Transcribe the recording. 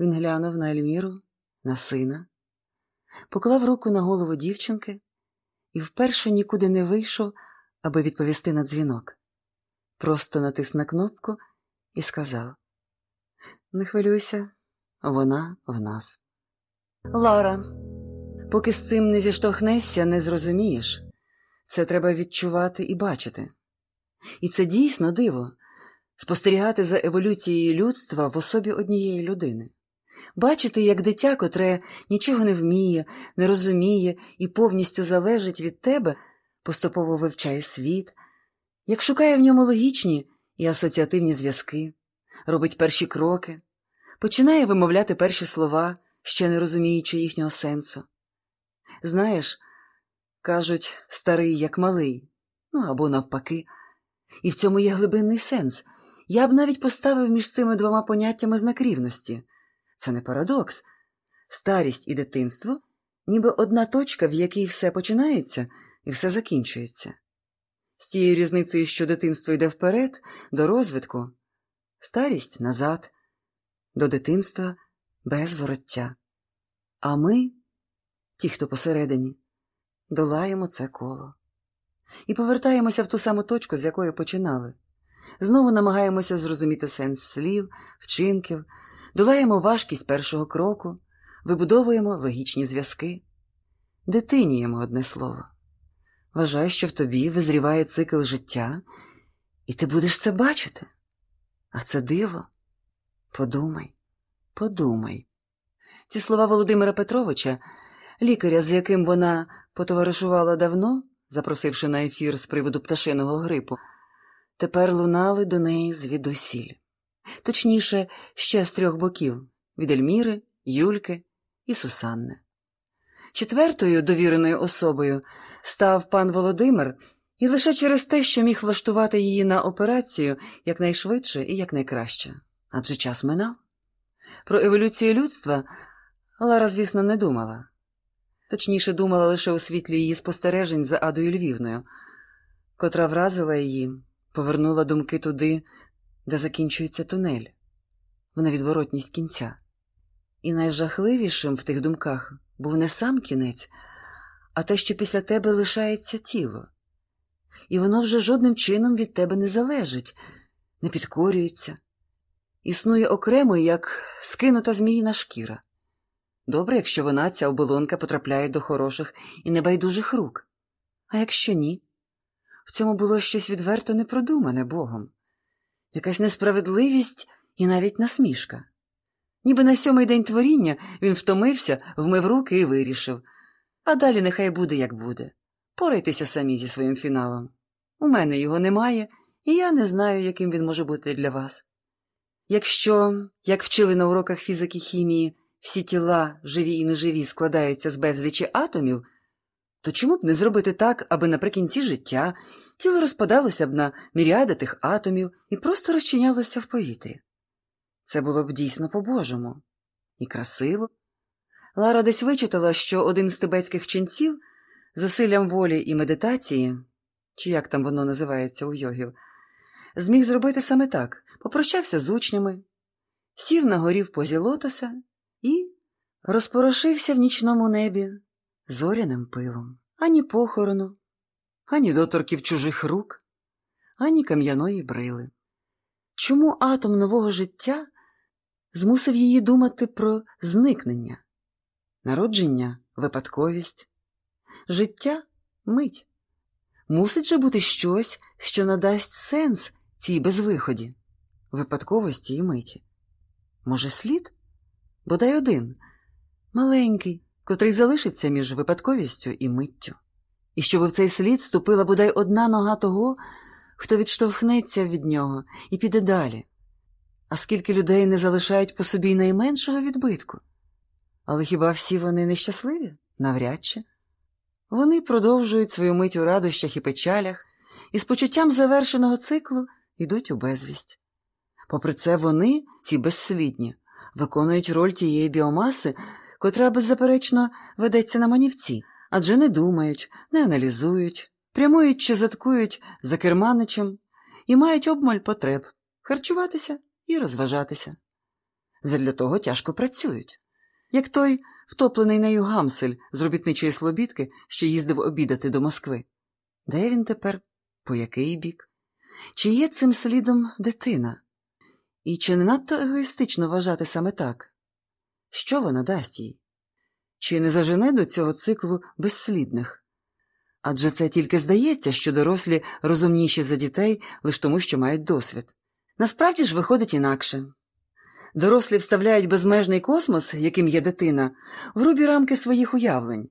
Він глянув на Ельміру, на сина, поклав руку на голову дівчинки і вперше нікуди не вийшов, аби відповісти на дзвінок. Просто натис на кнопку і сказав: Не хвилюйся, вона в нас. Лара, поки з цим не зіштовхнешся, не зрозумієш. Це треба відчувати і бачити. І це дійсно диво спостерігати за еволюцією людства в особі однієї людини, бачити, як дитя, котре нічого не вміє, не розуміє і повністю залежить від тебе, поступово вивчає світ, як шукає в ньому логічні і асоціативні зв'язки, робить перші кроки, починає вимовляти перші слова, ще не розуміючи їхнього сенсу. Знаєш, кажуть, старий як малий, ну або навпаки, і в цьому є глибинний сенс. Я б навіть поставив між цими двома поняттями знак рівності. Це не парадокс. Старість і дитинство ніби одна точка, в якій все починається і все закінчується. З тією різницею, що дитинство йде вперед, до розвитку, старість назад, до дитинства без вороття. А ми, ті, хто посередині, долаємо це коло і повертаємося в ту саму точку, з якої починали. Знову намагаємося зрозуміти сенс слів, вчинків, долаємо важкість першого кроку, вибудовуємо логічні зв'язки, дитиніємо одне слово. Вважаю, що в тобі визріває цикл життя, і ти будеш це бачити. А це диво. Подумай, подумай. Ці слова Володимира Петровича, лікаря, з яким вона потоваришувала давно, запросивши на ефір з приводу пташиного грипу, тепер лунали до неї звідусіль. Точніше, ще з трьох боків від Ельміри, Юльки і Сусанни. Четвертою довіреною особою став пан Володимир і лише через те, що міг влаштувати її на операцію якнайшвидше і якнайкраще. Адже час минав. Про еволюцію людства Лара, звісно, не думала. Точніше, думала лише у світлі її спостережень за Адою Львівною, котра вразила її, повернула думки туди, де закінчується тунель, в невідворотність кінця. І найжахливішим в тих думках був не сам кінець, а те, що після тебе лишається тіло, і воно вже жодним чином від тебе не залежить, не підкорюється, існує окремо, як скинута зміїна шкіра. Добре, якщо вона, ця оболонка, потрапляє до хороших і небайдужих рук. А якщо ні, в цьому було щось відверто непродумане Богом, якась несправедливість і навіть насмішка. Ніби на сьомий день творіння він втомився, вмив руки і вирішив. А далі нехай буде, як буде. Порайтеся самі зі своїм фіналом. У мене його немає, і я не знаю, яким він може бути для вас. Якщо, як вчили на уроках фізики хімії, всі тіла, живі і неживі, складаються з безлічі атомів, то чому б не зробити так, аби наприкінці життя тіло розпадалося б на міріади тих атомів і просто розчинялося в повітрі? Це було б дійсно по-божому і красиво. Лара десь вичитала, що один з тибетських ченців зусиллям волі і медитації, чи як там воно називається у йогів, зміг зробити саме так попрощався з учнями, сів на горі в позі лотоса і розпорошився в нічному небі зоряним пилом, ані похорону, ані доторків чужих рук, ані кам'яної брили. Чому атом нового життя змусив її думати про зникнення, народження, випадковість, життя мить? Мусить же бути щось, що надасть сенс цій безвиході, випадковості і миті. Може, слід? Бодай один, маленький, котрий залишиться між випадковістю і миттю, і щоб в цей слід ступила бодай одна нога того, хто відштовхнеться від нього і піде далі. А скільки людей не залишають по собі найменшого відбитку? Але хіба всі вони нещасливі? Навряд чи. Вони продовжують свою мить у радощах і печалях, і з почуттям завершеного циклу йдуть у безвість. Попри це, вони, ці безслідні, виконують роль тієї біомаси, котра беззаперечно ведеться на манівці, адже не думають, не аналізують, прямують чи заткують за керманичем і мають обмаль потреб харчуватися і розважатися. задля того тяжко працюють. Як той втоплений нею гамсель з робітничої слобідки, що їздив обідати до Москви. Де він тепер? По який бік? Чи є цим слідом дитина? І чи не надто егоїстично вважати саме так? Що вона дасть їй? Чи не зажене до цього циклу безслідних? Адже це тільки здається, що дорослі розумніші за дітей лише тому, що мають досвід. Насправді ж виходить інакше. Дорослі вставляють безмежний космос, яким є дитина, в грубі рамки своїх уявлень,